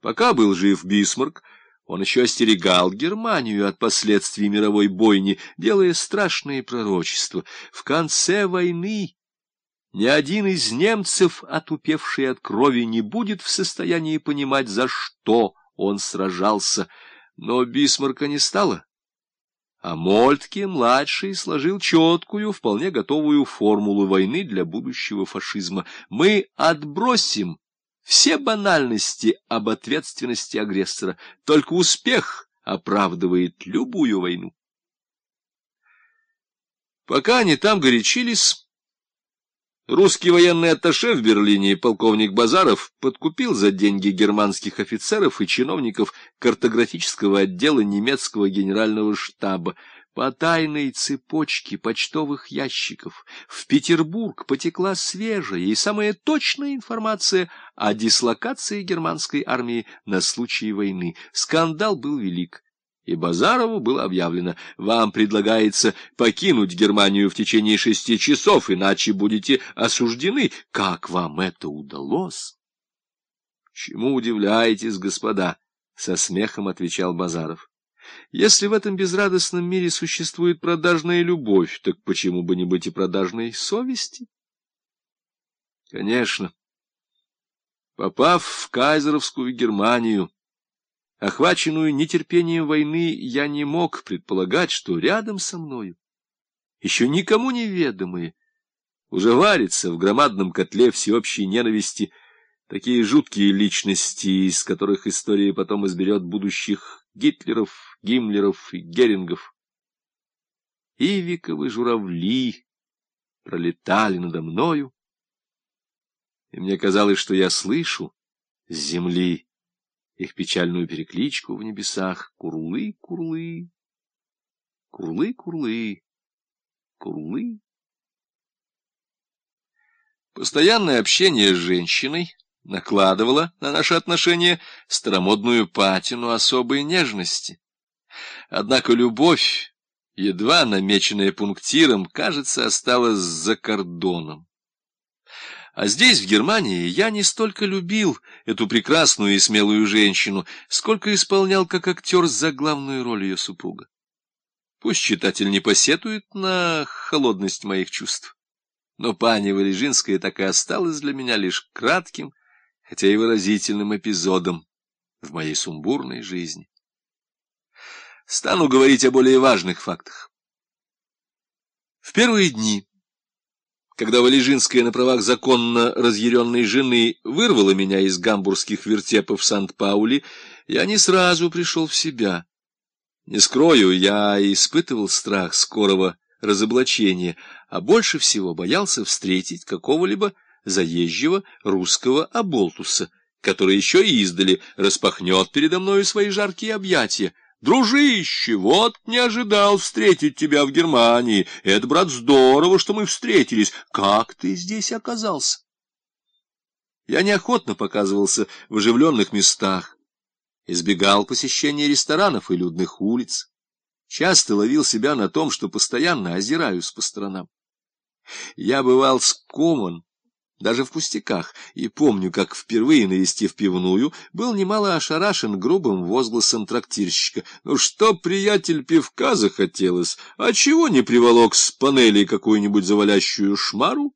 Пока был жив Бисмарк, он еще остерегал Германию от последствий мировой бойни, делая страшные пророчества. В конце войны ни один из немцев, отупевший от крови, не будет в состоянии понимать, за что он сражался. Но Бисмарка не стало. А Мольтке-младший сложил четкую, вполне готовую формулу войны для будущего фашизма. Мы отбросим все банальности об ответственности агрессора. Только успех оправдывает любую войну. Пока они там горячились, русский военный атташе в Берлине полковник Базаров подкупил за деньги германских офицеров и чиновников картографического отдела немецкого генерального штаба по тайной цепочке почтовых ящиков в Петербург потекла свежая и самая точная информация о дислокации германской армии на случай войны. Скандал был велик. И Базарову было объявлено, вам предлагается покинуть Германию в течение шести часов, иначе будете осуждены. Как вам это удалось? — Чему удивляетесь, господа? — со смехом отвечал Базаров. Если в этом безрадостном мире существует продажная любовь, так почему бы не быть и продажной совести? Конечно. Попав в кайзеровскую Германию, охваченную нетерпением войны, я не мог предполагать, что рядом со мною, еще никому неведомые, уже варится в громадном котле всеобщей ненависти такие жуткие личности, из которых история потом изберет будущих Гитлеров, Гиммлеров и Герингов. Ивиковы журавли пролетали надо мною, и мне казалось, что я слышу с земли их печальную перекличку в небесах «Курлы, курлы, курлы, курлы, курлы». Постоянное общение с женщиной — накладывала на наши отношения старомодную патину особой нежности. Однако любовь, едва намеченная пунктиром, кажется, осталась за кордоном. А здесь, в Германии, я не столько любил эту прекрасную и смелую женщину, сколько исполнял как актер за главную роль ее супруга. Пусть читатель не посетует на холодность моих чувств, но пани Валежинская так и осталась для меня лишь кратким, хотя и выразительным эпизодом в моей сумбурной жизни. Стану говорить о более важных фактах. В первые дни, когда Валежинская на правах законно разъяренной жены вырвала меня из гамбургских вертепов Сант-Паули, я не сразу пришел в себя. Не скрою, я испытывал страх скорого разоблачения, а больше всего боялся встретить какого-либо заезжего русского оболтуса, который еще издали распахнет передо мною свои жаркие объятия. «Дружище, вот не ожидал встретить тебя в Германии. Это, брат, здорово, что мы встретились. Как ты здесь оказался?» Я неохотно показывался в оживленных местах, избегал посещения ресторанов и людных улиц, часто ловил себя на том, что постоянно озираюсь по сторонам. Я бывал скован, даже в пустяках, и помню, как впервые навестив пивную, был немало ошарашен грубым возгласом трактирщика. «Ну что, приятель, пивка захотелось, а чего не приволок с панели какую-нибудь завалящую шмару?»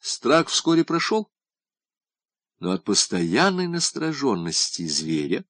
Страх вскоре прошел, но от постоянной настороженности зверя